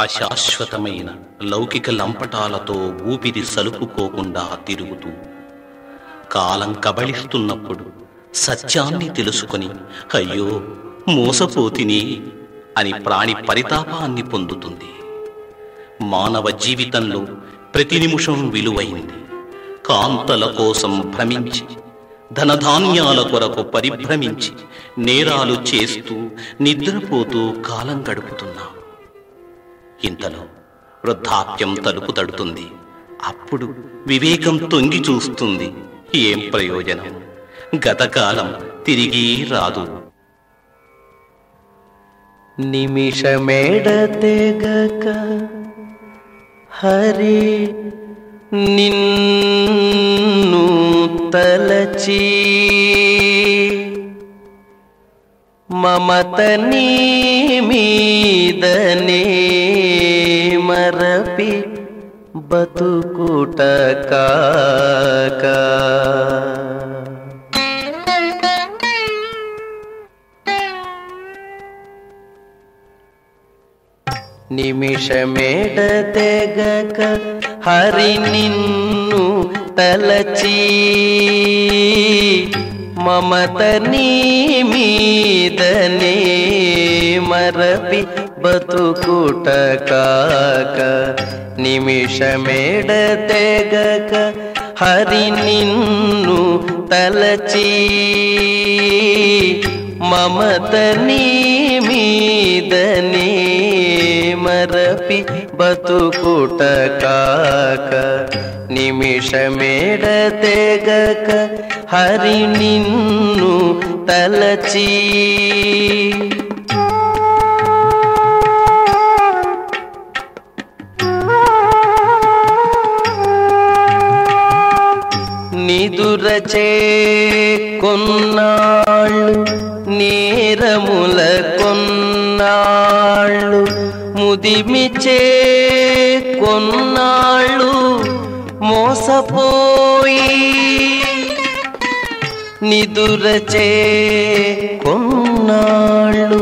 అశాశ్వతమైన లౌకిక లంపటాలతో ఊపిరి సలుపుకోకుండా తిరుగుతూ కాలం కబళిస్తున్నప్పుడు సత్యాన్ని తెలుసుకొని అయ్యో మోసపోతిని అని ప్రాణి పరితాపాన్ని పొందుతుంది. మానవ జీవితంలో ప్రతి నిమిషం విలువైంది. కాంతల కోసం భ్రమించి ధనధాన్యాల కొరకు పరిభ్రమించి నేరాలు చేస్తూ నిద్రపోతూ కాలం గడుపుతున్నాం. ఇంతలో వృద్ధాప్యం తలుపు తడుతుంది. అప్పుడు వివేకం తొంగి చూస్తుంది. ఏం ప్రయోజనం? గతకాలం తిరిగి రాదు. నిమిషమేడతెగక హరి నిన్ను తలచి మమత నీ మీదనే మరపి బతుకుట కాక నిమిషమేడతెగక హరి నిన్ను తలచి మమత నీ మీదనే మరపి బతుకుట కాక నిమిషమేడతెగక హరి నిన్ను తలచి మమత నీ మీదనే మరపి బతుకుట కాక నిమిషమేడతెగక హరి నిన్ను తలచి. నిదురచే కొన్నాళ్ళు నేర ముదిమిచే కొన్నాళ్ళు మోసపోయి నిదురచే కొన్నాళ్ళు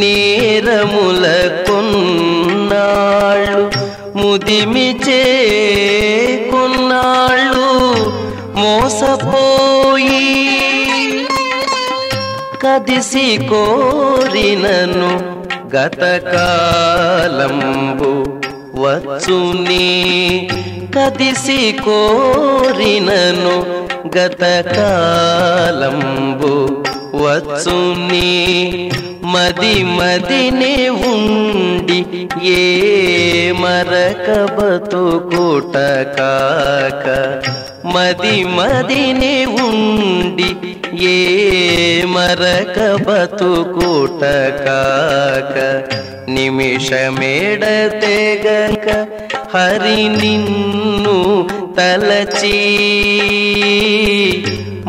నేరముల కొన్నాళ్ళు ముదిమిచే కొన్నాళ్ళు మోసపోయి కదిసి కోరినను గతకాలంబు వచ్చుని కదిసి కోరినను గతకాలంబు వచ్చుని మది మదినే ఉండి ఏ మరక బతుకుట కాక మది మదినే ఉండి ఏ మరక బతుకుట కాక నిమిషమేడతెగక హరి నిన్ను తలచి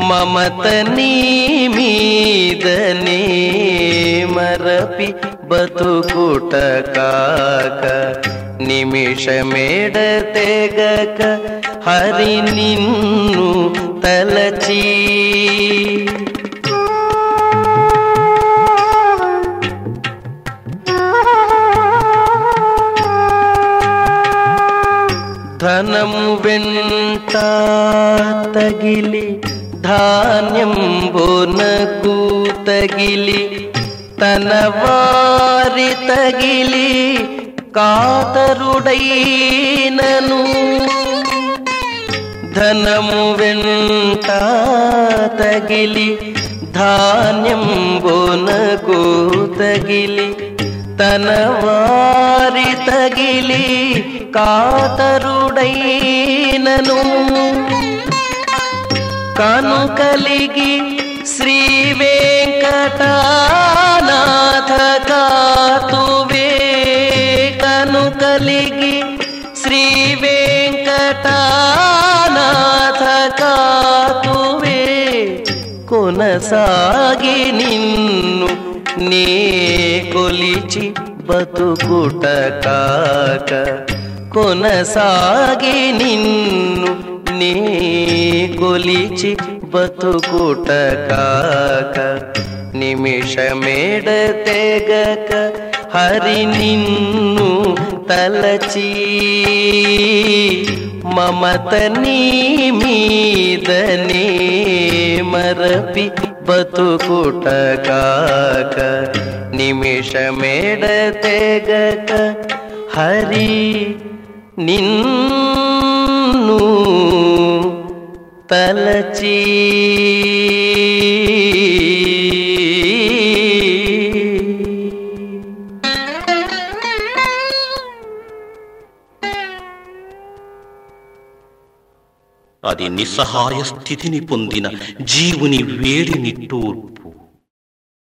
మమత నీ మీదనే మరపి బతుకుట కాక నిమిషమేడతెగక హరి నిన్ను తలచి ధనము వెంట తగిలి ధాన్యం బోనకు తగిలి తన వారి తగిలి కాతరుడైనను. ధనము వెంట తగిలి ధాన్యం బోనకు తగిలి తన వారి తగిలి కాతరుడైనను. కను కలిగి శ్రీ వెంకటా సాగి నిన్ను నే కొలిచి బతుకుట కాక కొనసాగి నిన్ను నే కొలిచి బతుకుట కాక నిమిషమేడ తెగక హరి నిన్ను తలచీ మమత నీ మీదనే మరపి బతుకుట కాక నిమిషమేడ తెగక హరి నిన్ను తలచి అది నిస్సహాయ స్థితిని పొందిన జీవుని వేడి నిట్టూర్పు